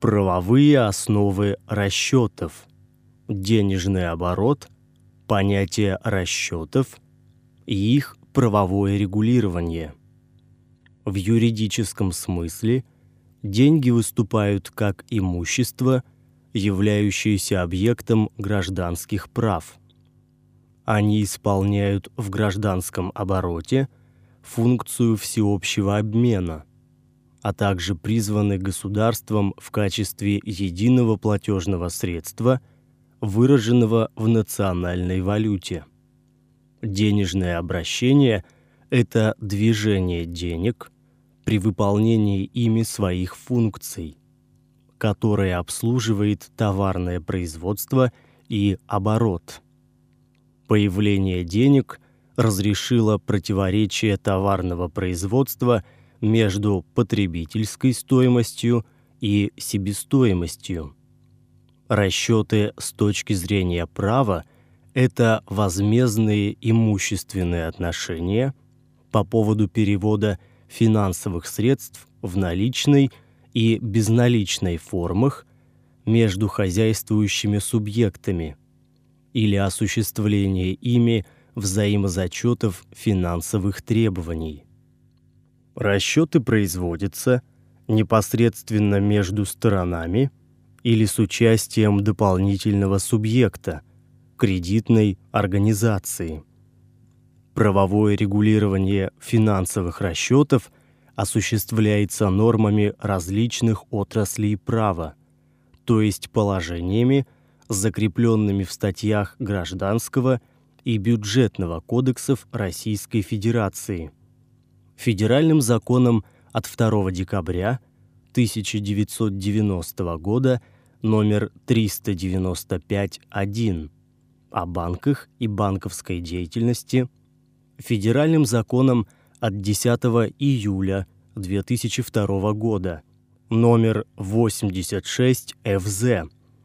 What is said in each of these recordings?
Правовые основы расчетов. Денежный оборот, понятие расчетов и их правовое регулирование. В юридическом смысле деньги выступают как имущество, являющееся объектом гражданских прав. Они исполняют в гражданском обороте функцию всеобщего обмена – а также призваны государством в качестве единого платежного средства, выраженного в национальной валюте. Денежное обращение – это движение денег при выполнении ими своих функций, которое обслуживает товарное производство и оборот. Появление денег разрешило противоречие товарного производства – между потребительской стоимостью и себестоимостью. Расчеты с точки зрения права – это возмездные имущественные отношения по поводу перевода финансовых средств в наличной и безналичной формах между хозяйствующими субъектами или осуществление ими взаимозачетов финансовых требований. Расчеты производятся непосредственно между сторонами или с участием дополнительного субъекта, кредитной организации. Правовое регулирование финансовых расчетов осуществляется нормами различных отраслей права, то есть положениями, закрепленными в статьях Гражданского и Бюджетного кодексов Российской Федерации – федеральным законом от 2 декабря 1990 года номер 395-1 о банках и банковской деятельности, федеральным законом от 10 июля 2002 года номер 86 ФЗ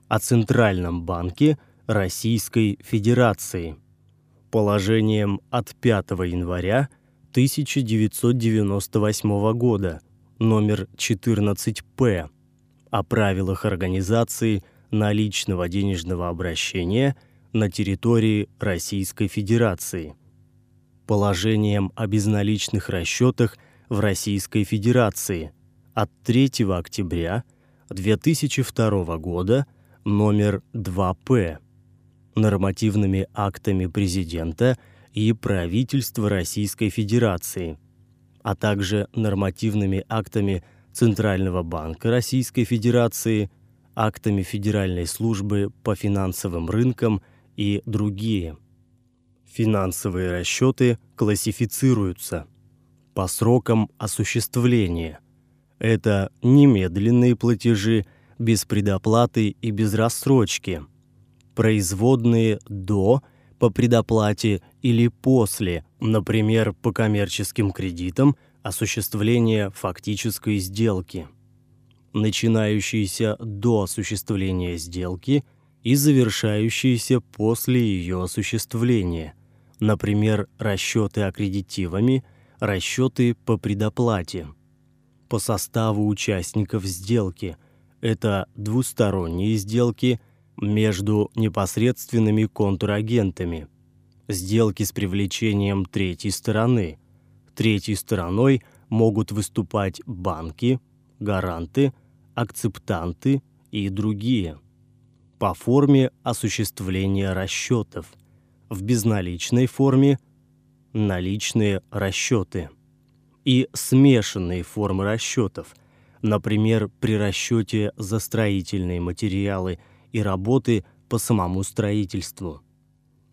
о Центральном банке Российской Федерации, положением от 5 января 1998 года, номер 14П, о правилах организации наличного денежного обращения на территории Российской Федерации, положением о безналичных расчетах в Российской Федерации от 3 октября 2002 года, номер 2П, нормативными актами президента – и правительства Российской Федерации, а также нормативными актами Центрального банка Российской Федерации, актами Федеральной службы по финансовым рынкам и другие. Финансовые расчеты классифицируются по срокам осуществления. Это немедленные платежи без предоплаты и без рассрочки, производные до – по предоплате или после, например, по коммерческим кредитам, осуществление фактической сделки, начинающиеся до осуществления сделки и завершающиеся после ее осуществления, например, расчеты аккредитивами, расчеты по предоплате. По составу участников сделки – это двусторонние сделки – между непосредственными контрагентами, сделки с привлечением третьей стороны. Третьей стороной могут выступать банки, гаранты, акцептанты и другие. По форме осуществления расчетов. В безналичной форме наличные расчеты. И смешанные формы расчетов, например, при расчете за строительные материалы – и работы по самому строительству.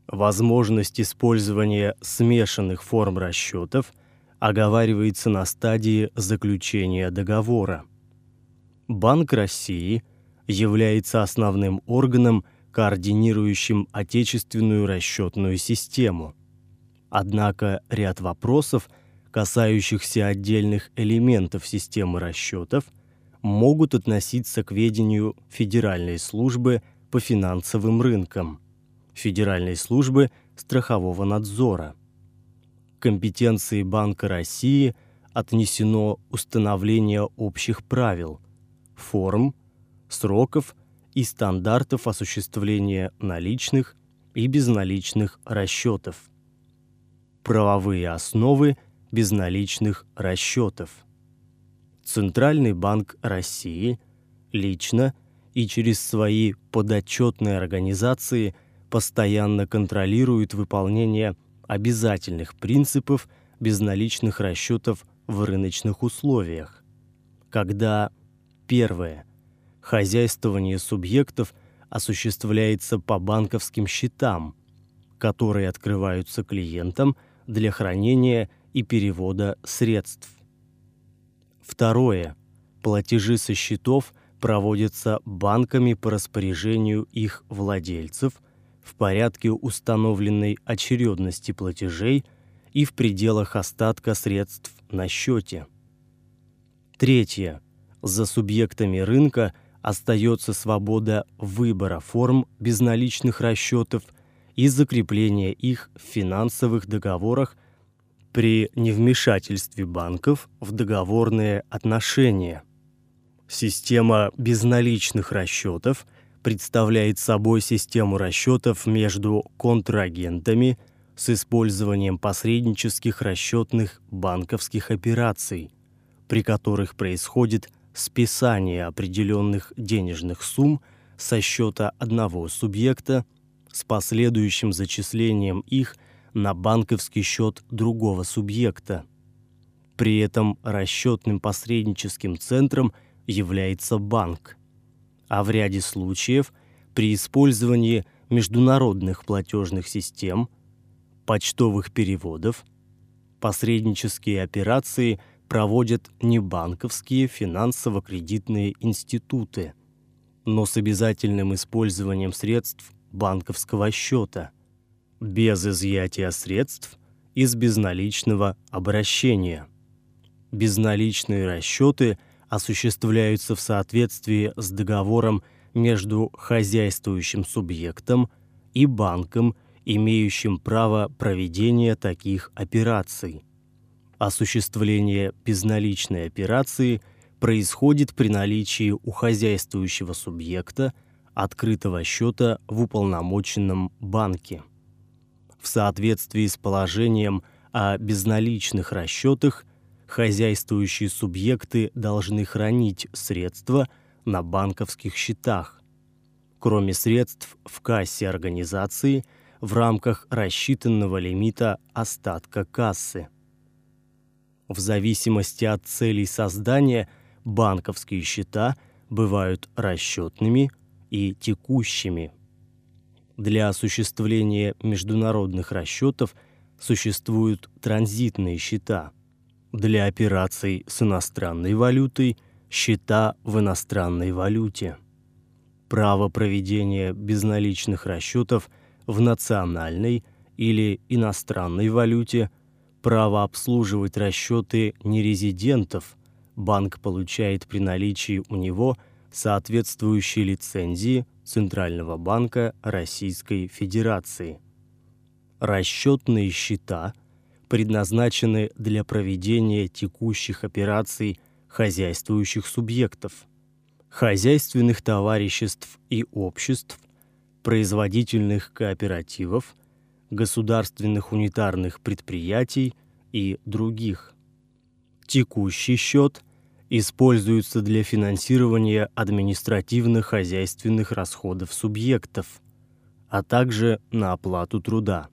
Возможность использования смешанных форм расчетов оговаривается на стадии заключения договора. Банк России является основным органом, координирующим отечественную расчетную систему. Однако ряд вопросов, касающихся отдельных элементов системы расчетов – могут относиться к ведению Федеральной службы по финансовым рынкам, Федеральной службы страхового надзора. Компетенции Банка России отнесено установление общих правил, форм, сроков и стандартов осуществления наличных и безналичных расчетов. Правовые основы безналичных расчетов. Центральный банк России лично и через свои подотчетные организации постоянно контролирует выполнение обязательных принципов безналичных расчетов в рыночных условиях, когда первое хозяйствование субъектов осуществляется по банковским счетам, которые открываются клиентам для хранения и перевода средств. Второе. Платежи со счетов проводятся банками по распоряжению их владельцев в порядке установленной очередности платежей и в пределах остатка средств на счете. Третье. За субъектами рынка остается свобода выбора форм безналичных расчетов и закрепления их в финансовых договорах при невмешательстве банков в договорные отношения. Система безналичных расчетов представляет собой систему расчетов между контрагентами с использованием посреднических расчетных банковских операций, при которых происходит списание определенных денежных сумм со счета одного субъекта с последующим зачислением их на банковский счет другого субъекта. При этом расчетным посредническим центром является банк. А в ряде случаев при использовании международных платежных систем, почтовых переводов, посреднические операции проводят не банковские финансово-кредитные институты, но с обязательным использованием средств банковского счета – без изъятия средств из безналичного обращения. Безналичные расчеты осуществляются в соответствии с договором между хозяйствующим субъектом и банком, имеющим право проведения таких операций. Осуществление безналичной операции происходит при наличии у хозяйствующего субъекта открытого счета в уполномоченном банке в соответствии с положением о безналичных расчетах, хозяйствующие субъекты должны хранить средства на банковских счетах, кроме средств в кассе организации в рамках рассчитанного лимита остатка кассы. В зависимости от целей создания банковские счета бывают расчетными и текущими. Для осуществления международных расчетов существуют транзитные счета. Для операций с иностранной валютой – счета в иностранной валюте. Право проведения безналичных расчетов в национальной или иностранной валюте, право обслуживать расчеты нерезидентов банк получает при наличии у него соответствующей лицензии Центрального банка Российской Федерации. Расчетные счета предназначены для проведения текущих операций хозяйствующих субъектов, хозяйственных товариществ и обществ, производительных кооперативов, государственных унитарных предприятий и других. Текущий счет – используются для финансирования административно-хозяйственных расходов субъектов, а также на оплату труда.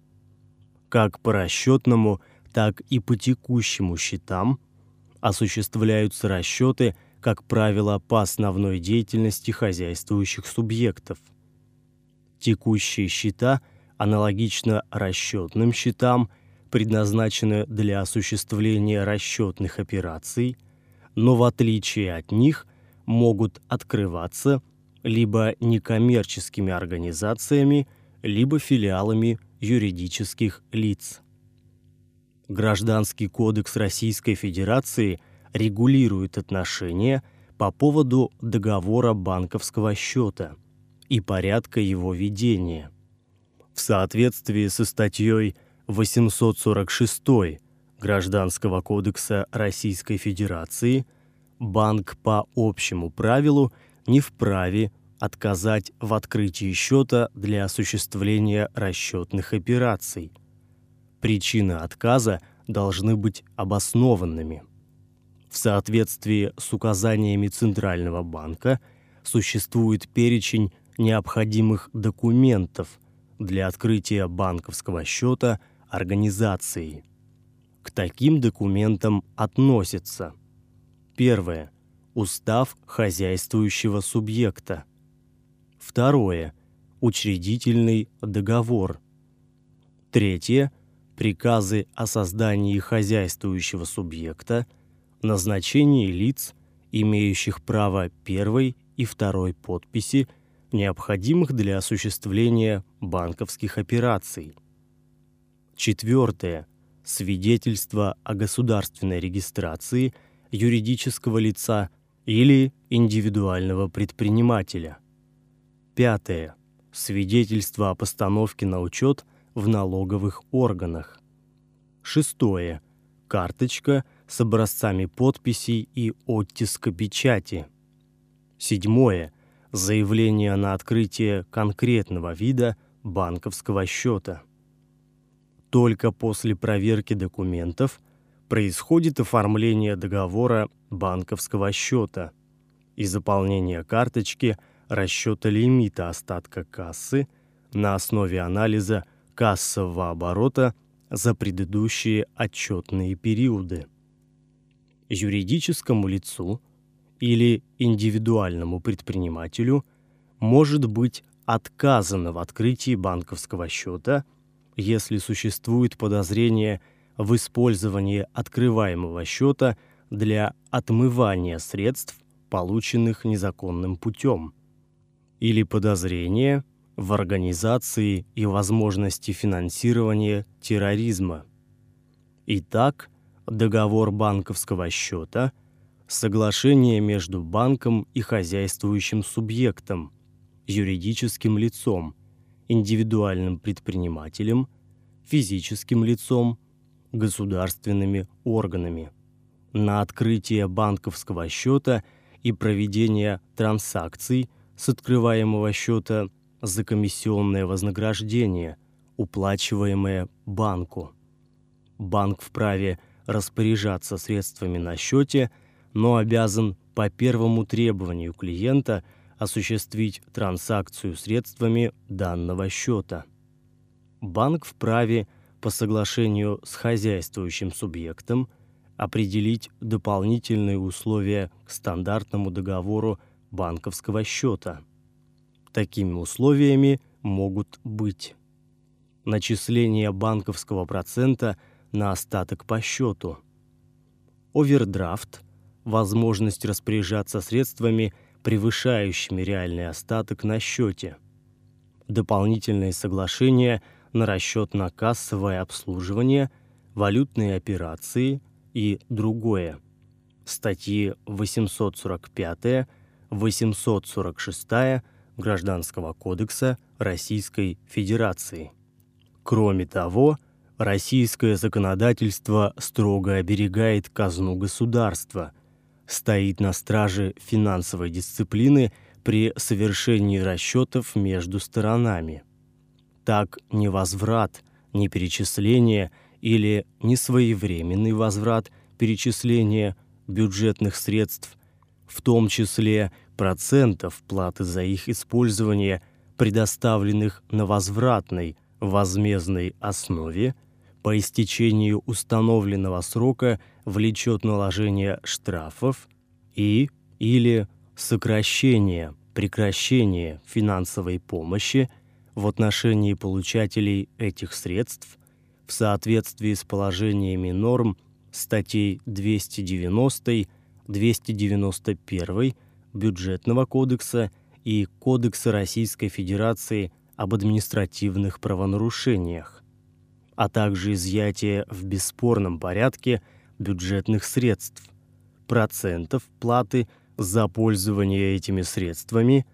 Как по расчетному, так и по текущему счетам осуществляются расчеты, как правило, по основной деятельности хозяйствующих субъектов. Текущие счета, аналогично расчетным счетам, предназначены для осуществления расчетных операций – но в отличие от них могут открываться либо некоммерческими организациями, либо филиалами юридических лиц. Гражданский кодекс Российской Федерации регулирует отношения по поводу договора банковского счета и порядка его ведения. В соответствии со статьей 846 Гражданского кодекса Российской Федерации банк по общему правилу не вправе отказать в открытии счета для осуществления расчетных операций. Причины отказа должны быть обоснованными. В соответствии с указаниями Центрального банка существует перечень необходимых документов для открытия банковского счета организации. К таким документам относятся первое устав хозяйствующего субъекта. Второе учредительный договор. Третье приказы о создании хозяйствующего субъекта, назначении лиц, имеющих право первой и второй подписи, необходимых для осуществления банковских операций. Четвертое. Свидетельство о государственной регистрации юридического лица или индивидуального предпринимателя. Пятое. Свидетельство о постановке на учет в налоговых органах. Шестое. Карточка с образцами подписей и оттиска печати. Седьмое. Заявление на открытие конкретного вида банковского счета. Только после проверки документов происходит оформление договора банковского счета и заполнение карточки расчета лимита остатка кассы на основе анализа кассового оборота за предыдущие отчетные периоды. Юридическому лицу или индивидуальному предпринимателю может быть отказано в открытии банковского счета, если существует подозрение в использовании открываемого счета для отмывания средств, полученных незаконным путем, или подозрение в организации и возможности финансирования терроризма. Итак, договор банковского счета – соглашение между банком и хозяйствующим субъектом, юридическим лицом, индивидуальным предпринимателем, физическим лицом, государственными органами на открытие банковского счета и проведение транзакций с открываемого счета за комиссионное вознаграждение, уплачиваемое банку. Банк вправе распоряжаться средствами на счете, но обязан по первому требованию клиента осуществить транзакцию средствами данного счета. Банк вправе по соглашению с хозяйствующим субъектом определить дополнительные условия к стандартному договору банковского счета – Такими условиями могут быть начисление банковского процента на остаток по счету, овердрафт, возможность распоряжаться средствами, превышающими реальный остаток на счете, дополнительные соглашения на расчет на кассовое обслуживание, валютные операции и другое. Статьи 845, 846 Гражданского кодекса Российской Федерации. Кроме того, российское законодательство строго оберегает казну государства, стоит на страже финансовой дисциплины при совершении расчетов между сторонами. Так невозврат, неперечисление или несвоевременный возврат перечисления бюджетных средств, в том числе процентов платы за их использование, предоставленных на возвратной возмездной основе, по истечению установленного срока влечет наложение штрафов и или сокращение, прекращение финансовой помощи в отношении получателей этих средств в соответствии с положениями норм статей 290, 291 Бюджетного кодекса и Кодекса Российской Федерации об административных правонарушениях, а также изъятие в бесспорном порядке бюджетных средств, процентов платы за пользование этими средствами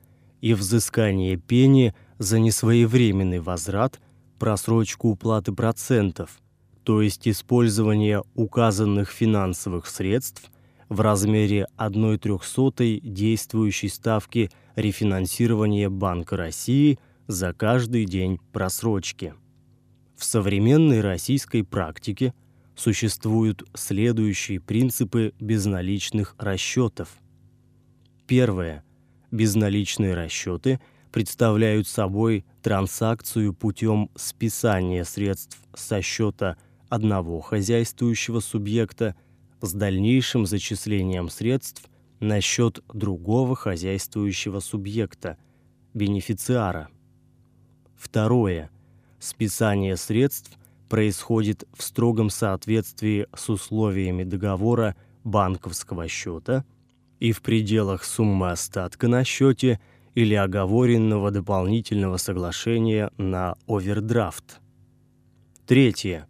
и взыскание пени за несвоевременный возврат, просрочку уплаты процентов, то есть использование указанных финансовых средств в размере 1,03 действующей ставки рефинансирования Банка России за каждый день просрочки. В современной российской практике существуют следующие принципы безналичных расчетов. Первое. Безналичные расчеты представляют собой транзакцию путем списания средств со счета одного хозяйствующего субъекта с дальнейшим зачислением средств на счет другого хозяйствующего субъекта, бенефициара. Второе. Списание средств происходит в строгом соответствии с условиями договора банковского счета и в пределах суммы остатка на счете или оговоренного дополнительного соглашения на овердрафт. Третье.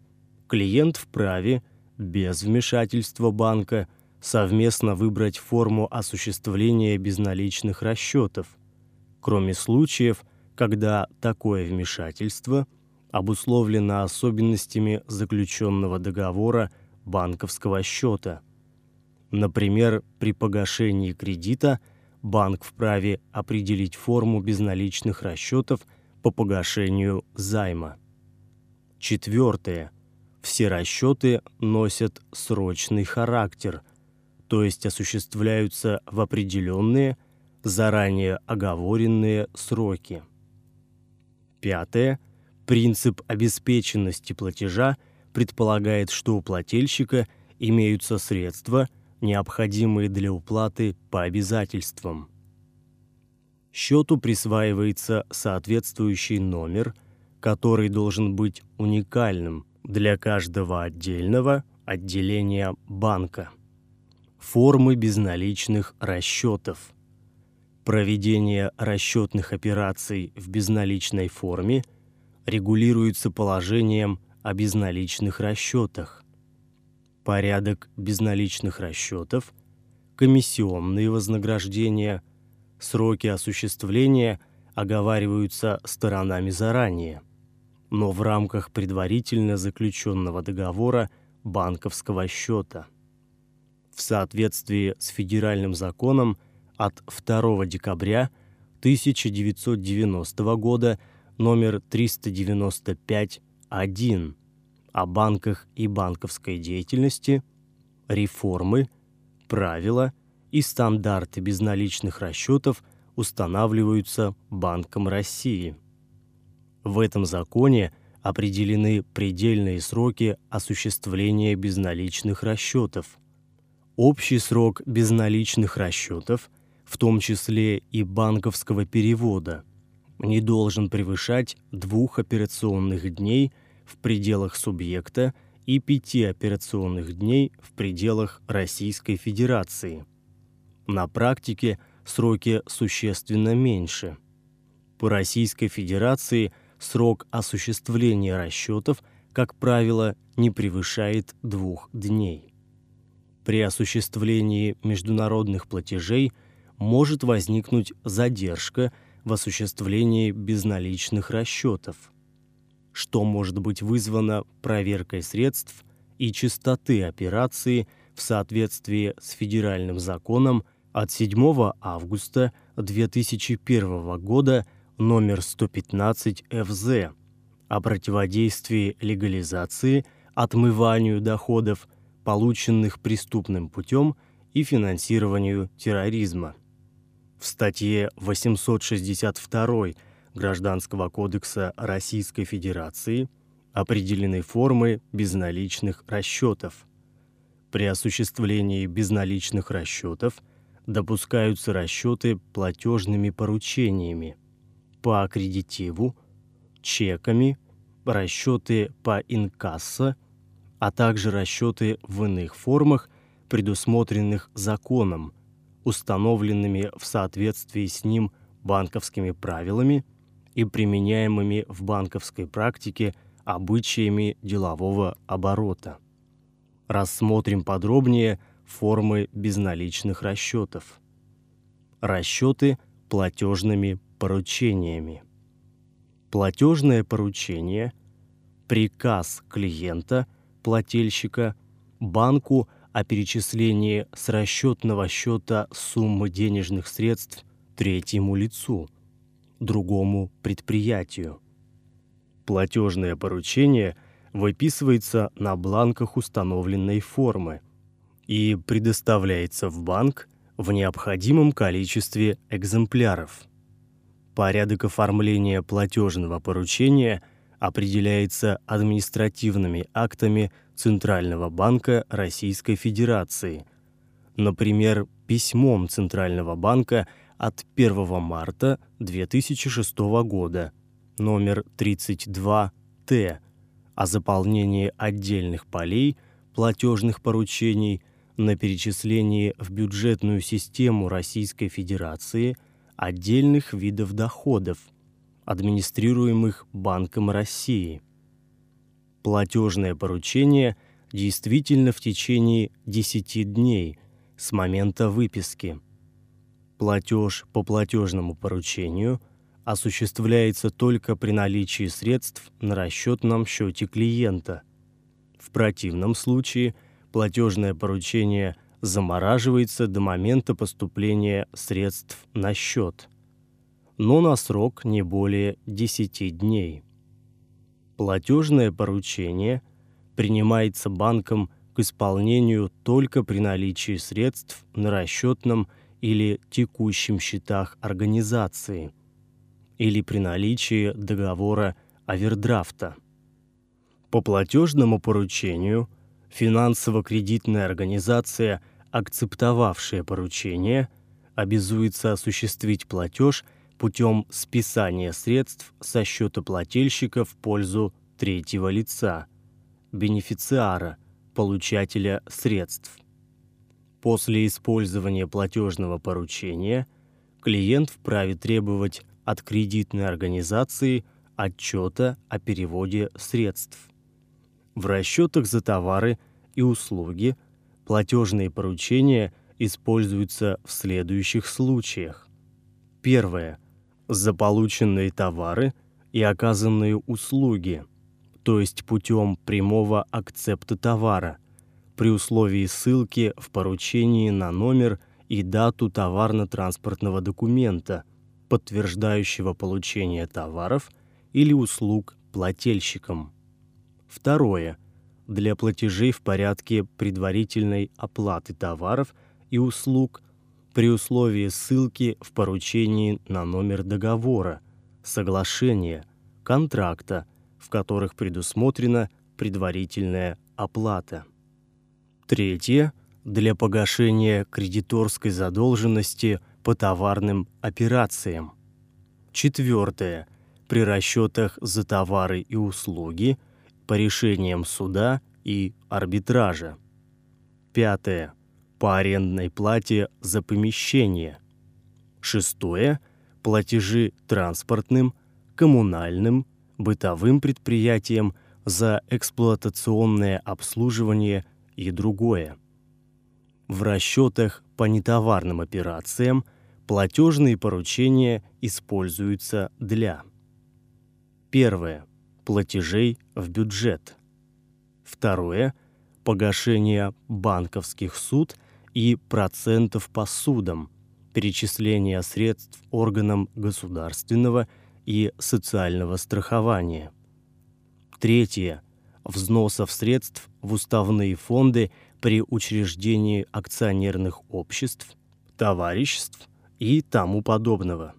Клиент вправе без вмешательства банка совместно выбрать форму осуществления безналичных расчетов, кроме случаев, когда такое вмешательство обусловлено особенностями заключенного договора банковского счета. Например, при погашении кредита банк вправе определить форму безналичных расчетов по погашению займа. Четвертое. Все расчеты носят срочный характер, то есть осуществляются в определенные, заранее оговоренные сроки. Пятое. Принцип обеспеченности платежа предполагает, что у плательщика имеются средства, необходимые для уплаты по обязательствам. Счету присваивается соответствующий номер, который должен быть уникальным для каждого отдельного отделения банка. Формы безналичных расчетов. Проведение расчетных операций в безналичной форме регулируется положением о безналичных расчетах. Порядок безналичных расчетов, комиссионные вознаграждения, сроки осуществления оговариваются сторонами заранее но в рамках предварительно заключенного договора банковского счета. В соответствии с федеральным законом от 2 декабря 1990 года номер 395-1 о банках и банковской деятельности, реформы, правила и стандарты безналичных расчетов устанавливаются Банком России – в этом законе определены предельные сроки осуществления безналичных расчетов. Общий срок безналичных расчетов, в том числе и банковского перевода, не должен превышать двух операционных дней в пределах субъекта и пяти операционных дней в пределах Российской Федерации. На практике сроки существенно меньше. По Российской Федерации – срок осуществления расчетов, как правило, не превышает двух дней. При осуществлении международных платежей может возникнуть задержка в осуществлении безналичных расчетов, что может быть вызвано проверкой средств и чистоты операции в соответствии с федеральным законом от 7 августа 2001 года номер 115 ФЗ о противодействии легализации, отмыванию доходов, полученных преступным путем и финансированию терроризма. В статье 862 Гражданского кодекса Российской Федерации определены формы безналичных расчетов. При осуществлении безналичных расчетов допускаются расчеты платежными поручениями – по аккредитиву, чеками, расчеты по инкассо, а также расчеты в иных формах, предусмотренных законом, установленными в соответствии с ним банковскими правилами и применяемыми в банковской практике обычаями делового оборота. Рассмотрим подробнее формы безналичных расчетов. Расчеты платежными поручениями. Платежное поручение – приказ клиента, плательщика, банку о перечислении с расчетного счета суммы денежных средств третьему лицу, другому предприятию. Платежное поручение выписывается на бланках установленной формы и предоставляется в банк в необходимом количестве экземпляров. Порядок оформления платежного поручения определяется административными актами Центрального банка Российской Федерации, например, письмом Центрального банка от 1 марта 2006 года, номер 32Т, о заполнении отдельных полей платежных поручений на перечислении в бюджетную систему Российской Федерации отдельных видов доходов, администрируемых Банком России. Платежное поручение действительно в течение 10 дней с момента выписки. Платеж по платежному поручению осуществляется только при наличии средств на расчетном счете клиента. В противном случае платежное поручение замораживается до момента поступления средств на счет, но на срок не более 10 дней. Платежное поручение принимается банком к исполнению только при наличии средств на расчетном или текущем счетах организации или при наличии договора овердрафта. По платежному поручению финансово-кредитная организация, акцептовавшая поручение, обязуется осуществить платеж путем списания средств со счета плательщика в пользу третьего лица, бенефициара, получателя средств. После использования платежного поручения клиент вправе требовать от кредитной организации отчета о переводе средств. В расчетах за товары и услуги платежные поручения используются в следующих случаях. Первое. За полученные товары и оказанные услуги, то есть путем прямого акцепта товара – при условии ссылки в поручении на номер и дату товарно-транспортного документа, подтверждающего получение товаров или услуг плательщиком. Второе. Для платежей в порядке предварительной оплаты товаров и услуг при условии ссылки в поручении на номер договора, соглашения, контракта, в которых предусмотрена предварительная оплата. Третье для погашения кредиторской задолженности по товарным операциям. Четвертое при расчетах за товары и услуги по решениям суда и арбитража. Пятое по арендной плате за помещение. Шестое платежи транспортным, коммунальным, бытовым предприятиям за эксплуатационное обслуживание и другое. В расчетах по нетоварным операциям платежные поручения используются для Первое платежей в бюджет. Второе погашение банковских суд и процентов по судам, перечисление средств органам государственного и социального страхования. Третье взносов средств в уставные фонды при учреждении акционерных обществ, товариществ и тому подобного.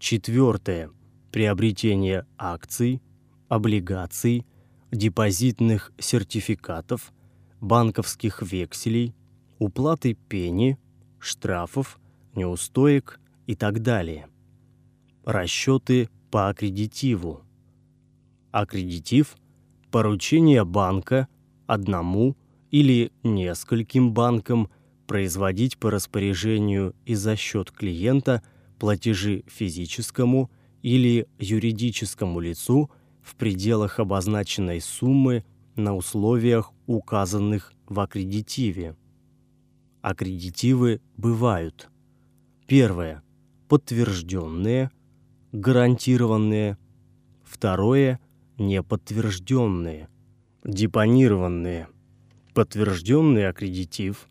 Четвертое. Приобретение акций, облигаций, депозитных сертификатов, банковских векселей, уплаты пени, штрафов, неустоек и так далее. Расчеты по аккредитиву. Аккредитив – поручение банка одному или нескольким банкам производить по распоряжению и за счет клиента платежи физическому или юридическому лицу в пределах обозначенной суммы на условиях, указанных в аккредитиве. Аккредитивы бывают. Первое подтвержденные, гарантированные. Второе неподтвержденные, депонированные. Подтвержденный аккредитив,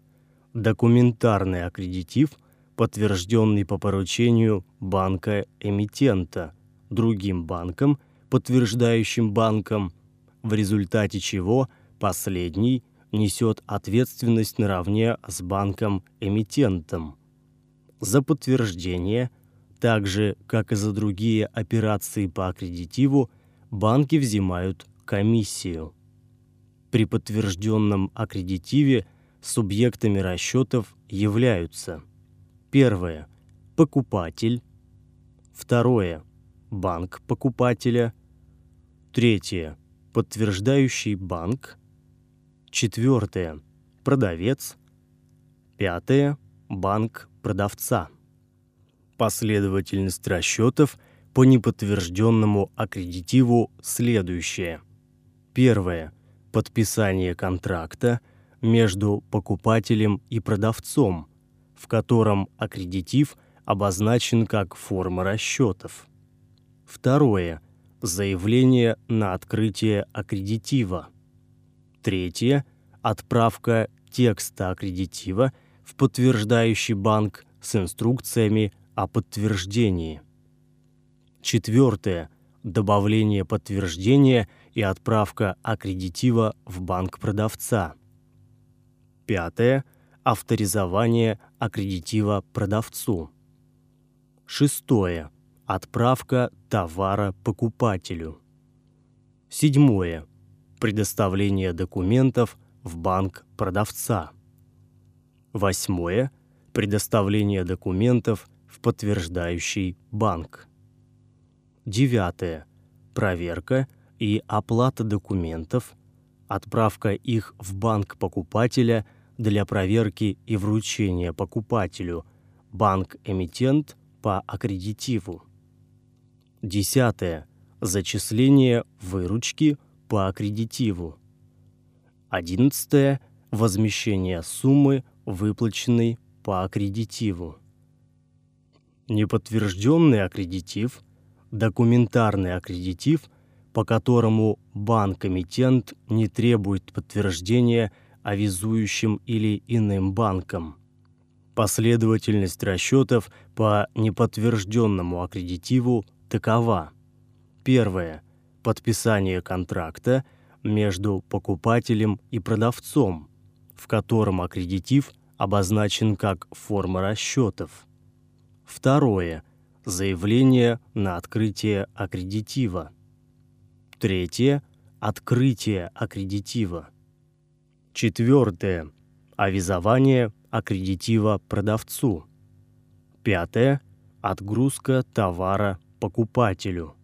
документарный аккредитив, подтвержденный по поручению банка-эмитента другим банком, подтверждающим банком, в результате чего последний несет ответственность наравне с банком-эмитентом. За подтверждение, так же как и за другие операции по аккредитиву, банки взимают комиссию. При подтвержденном аккредитиве субъектами расчетов являются первое – покупатель, второе – банк покупателя, третье – подтверждающий банк, четвертое – продавец, пятое – банк продавца. Последовательность расчетов по неподтвержденному аккредитиву следующая. Первое – подписание контракта между покупателем и продавцом, в котором аккредитив обозначен как форма расчетов. Второе заявление на открытие аккредитива. Третье отправка текста аккредитива в подтверждающий банк с инструкциями о подтверждении. Четвертое добавление подтверждения и отправка аккредитива в банк продавца. Пятое авторизование аккредитива продавцу. Шестое отправка товара покупателю. Седьмое предоставление документов в банк продавца. Восьмое предоставление документов в подтверждающий банк. Девятое проверка и оплата документов, отправка их в банк покупателя для проверки и вручения покупателю, банк-эмитент по аккредитиву. Десятое. Зачисление выручки по аккредитиву. Одиннадцатое. Возмещение суммы, выплаченной по аккредитиву. Неподтвержденный аккредитив, документарный аккредитив – по которому банк-эмитент не требует подтверждения авизующим или иным банкам. Последовательность расчетов по неподтвержденному аккредитиву такова. Первое. Подписание контракта между покупателем и продавцом, в котором аккредитив обозначен как форма расчетов. Второе. Заявление на открытие аккредитива. Третье – открытие аккредитива. Четвертое – авизование аккредитива продавцу. Пятое – отгрузка товара покупателю.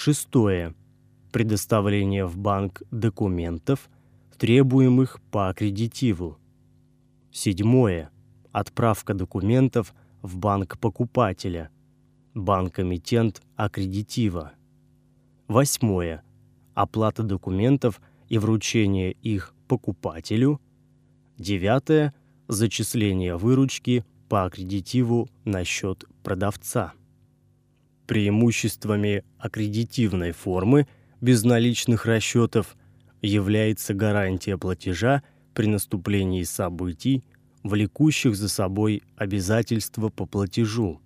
Шестое – предоставление в банк документов, требуемых по аккредитиву. Седьмое – отправка документов в банк покупателя, банк-эмитент аккредитива. Восьмое. Оплата документов и вручение их покупателю. Девятое. Зачисление выручки по аккредитиву на счет продавца. Преимуществами аккредитивной формы безналичных расчетов является гарантия платежа при наступлении событий, влекущих за собой обязательства по платежу.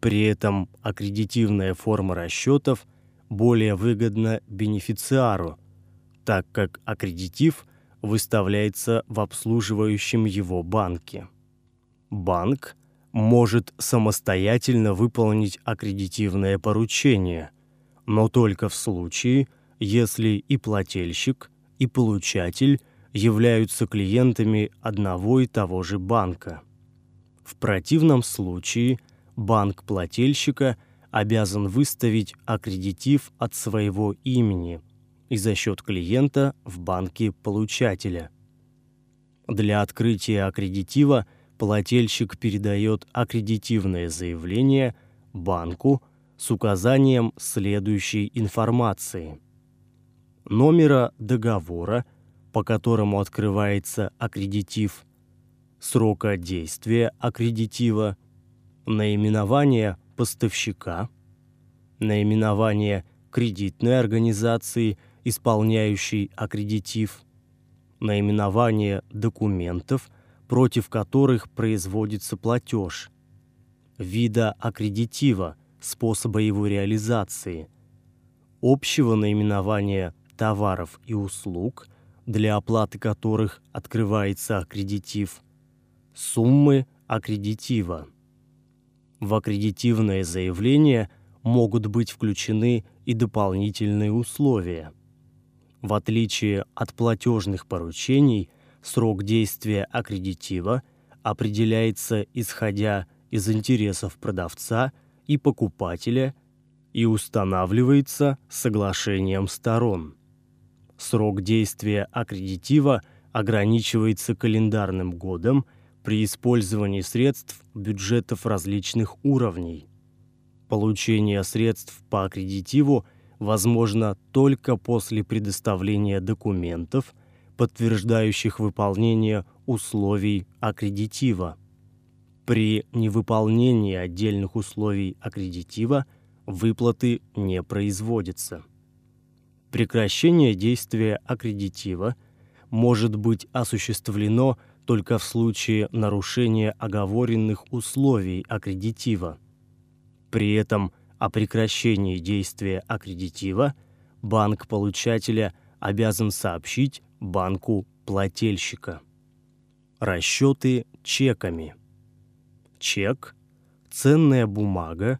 При этом аккредитивная форма расчетов – более выгодно бенефициару, так как аккредитив выставляется в обслуживающем его банке. Банк может самостоятельно выполнить аккредитивное поручение, но только в случае, если и плательщик, и получатель являются клиентами одного и того же банка. В противном случае банк плательщика – обязан выставить аккредитив от своего имени и за счет клиента в банке получателя. Для открытия аккредитива плательщик передает аккредитивное заявление банку с указанием следующей информации. Номера договора, по которому открывается аккредитив, срока действия аккредитива, наименование поставщика, наименование кредитной организации, исполняющей аккредитив, наименование документов, против которых производится платеж, вида аккредитива, способа его реализации, общего наименования товаров и услуг, для оплаты которых открывается аккредитив, суммы аккредитива. В аккредитивное заявление могут быть включены и дополнительные условия. В отличие от платежных поручений, срок действия аккредитива определяется исходя из интересов продавца и покупателя и устанавливается соглашением сторон. Срок действия аккредитива ограничивается календарным годом – при использовании средств бюджетов различных уровней. Получение средств по аккредитиву возможно только после предоставления документов, подтверждающих выполнение условий аккредитива. При невыполнении отдельных условий аккредитива выплаты не производятся. Прекращение действия аккредитива может быть осуществлено только в случае нарушения оговоренных условий аккредитива. При этом о прекращении действия аккредитива банк получателя обязан сообщить банку плательщика. Расчеты чеками. Чек – ценная бумага,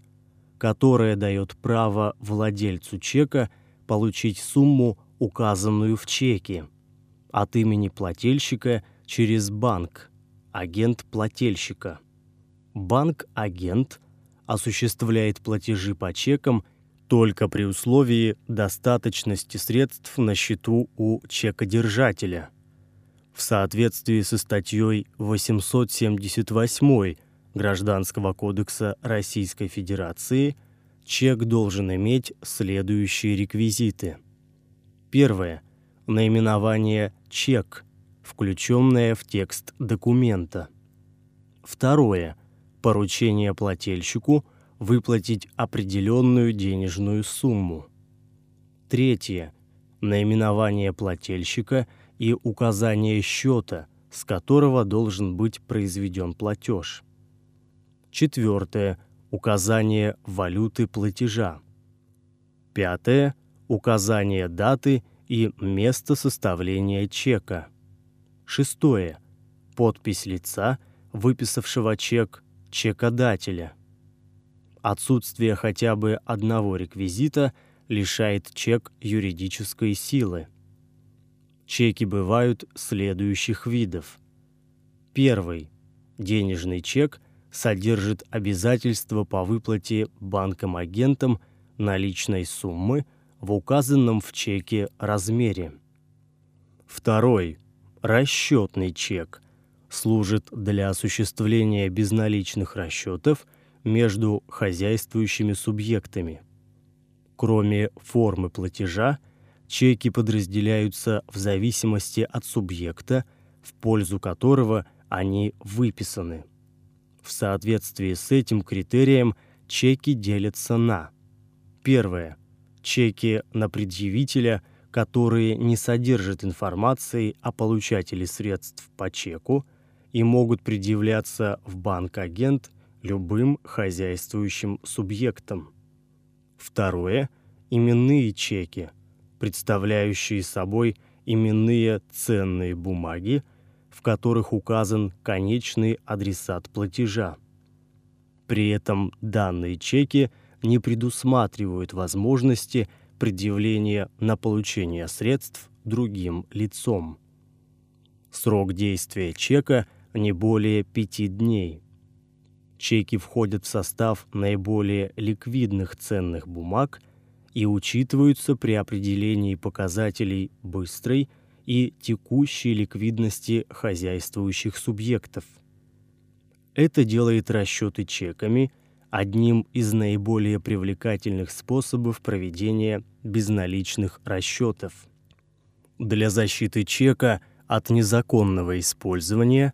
которая дает право владельцу чека получить сумму, указанную в чеке, от имени плательщика – через банк, агент плательщика. Банк-агент осуществляет платежи по чекам только при условии достаточности средств на счету у чекодержателя. В соответствии со статьей 878 Гражданского кодекса Российской Федерации чек должен иметь следующие реквизиты. Первое. Наименование «чек», включенное в текст документа. Второе. Поручение плательщику выплатить определенную денежную сумму. Третье. Наименование плательщика и указание счета, с которого должен быть произведен платеж. Четвертое. Указание валюты платежа. Пятое. Указание даты и места составления чека. Шестое. Подпись лица, выписавшего чек чекодателя. Отсутствие хотя бы одного реквизита лишает чек юридической силы. Чеки бывают следующих видов. Первый. Денежный чек содержит обязательство по выплате банком-агентам наличной суммы в указанном в чеке размере. Второй Расчетный чек служит для осуществления безналичных расчетов между хозяйствующими субъектами. Кроме формы платежа, чеки подразделяются в зависимости от субъекта, в пользу которого они выписаны. В соответствии с этим критерием чеки делятся на Первое. Чеки на предъявителя – которые не содержат информации о получателе средств по чеку и могут предъявляться в банк-агент любым хозяйствующим субъектом. Второе – именные чеки, представляющие собой именные ценные бумаги, в которых указан конечный адресат платежа. При этом данные чеки не предусматривают возможности предъявления на получение средств другим лицом. Срок действия чека не более пяти дней. Чеки входят в состав наиболее ликвидных ценных бумаг и учитываются при определении показателей быстрой и текущей ликвидности хозяйствующих субъектов. Это делает расчеты чеками – одним из наиболее привлекательных способов проведения безналичных расчетов. Для защиты чека от незаконного использования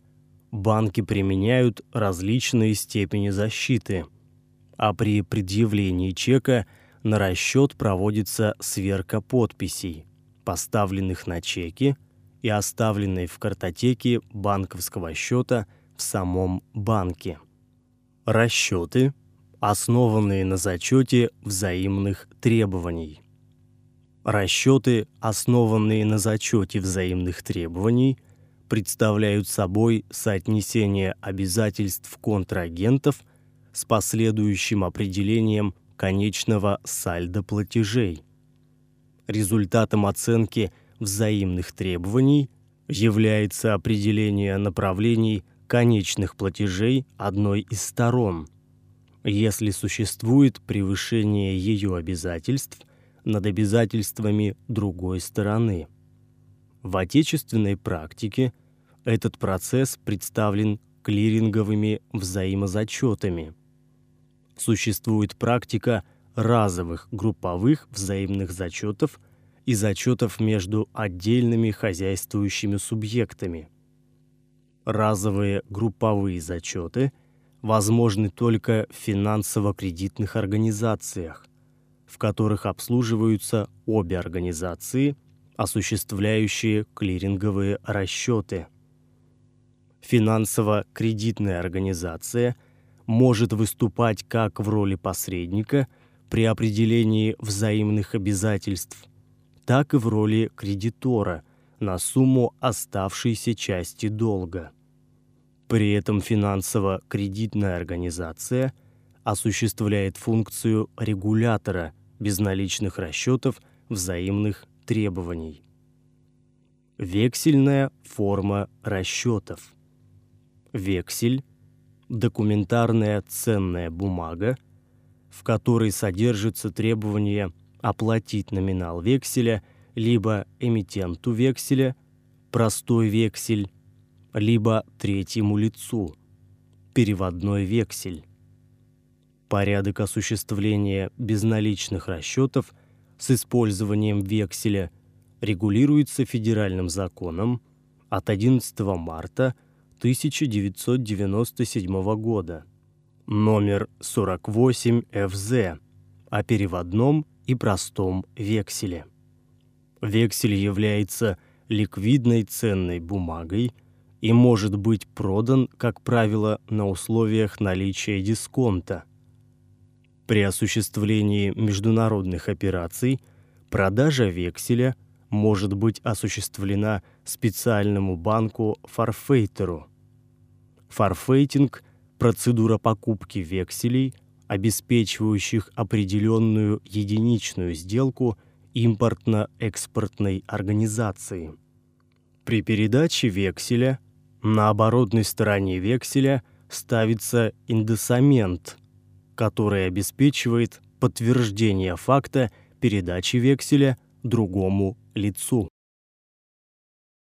банки применяют различные степени защиты, а при предъявлении чека на расчет проводится сверка подписей, поставленных на чеке, и оставленной в картотеке банковского счета в самом банке. Расчеты, основанные на зачете взаимных требований. Расчеты, основанные на зачете взаимных требований, представляют собой соотнесение обязательств контрагентов с последующим определением конечного сальда платежей. Результатом оценки взаимных требований является определение направлений конечных платежей одной из сторон, если существует превышение ее обязательств над обязательствами другой стороны. В отечественной практике этот процесс представлен клиринговыми взаимозачетами. Существует практика разовых групповых взаимных зачетов и зачетов между отдельными хозяйствующими субъектами. Разовые групповые зачеты возможны только в финансово-кредитных организациях, в которых обслуживаются обе организации, осуществляющие клиринговые расчеты. Финансово-кредитная организация может выступать как в роли посредника при определении взаимных обязательств, так и в роли кредитора на сумму оставшейся части долга. При этом финансово-кредитная организация осуществляет функцию регулятора безналичных расчетов взаимных требований. Вексельная форма расчетов. Вексель – документарная ценная бумага, в которой содержится требование оплатить номинал векселя либо эмитенту векселя, простой вексель, либо третьему лицу, переводной вексель. Порядок осуществления безналичных расчетов с использованием векселя регулируется федеральным законом от 11 марта 1997 года, номер 48 ФЗ, о переводном и простом векселе. Вексель является ликвидной ценной бумагой – и может быть продан, как правило, на условиях наличия дисконта. При осуществлении международных операций продажа векселя может быть осуществлена специальному банку форфейтеру. Форфейтинг – процедура покупки векселей, обеспечивающих определенную единичную сделку импортно-экспортной организации. При передаче векселя на оборотной стороне векселя ставится индосамент, который обеспечивает подтверждение факта передачи векселя другому лицу.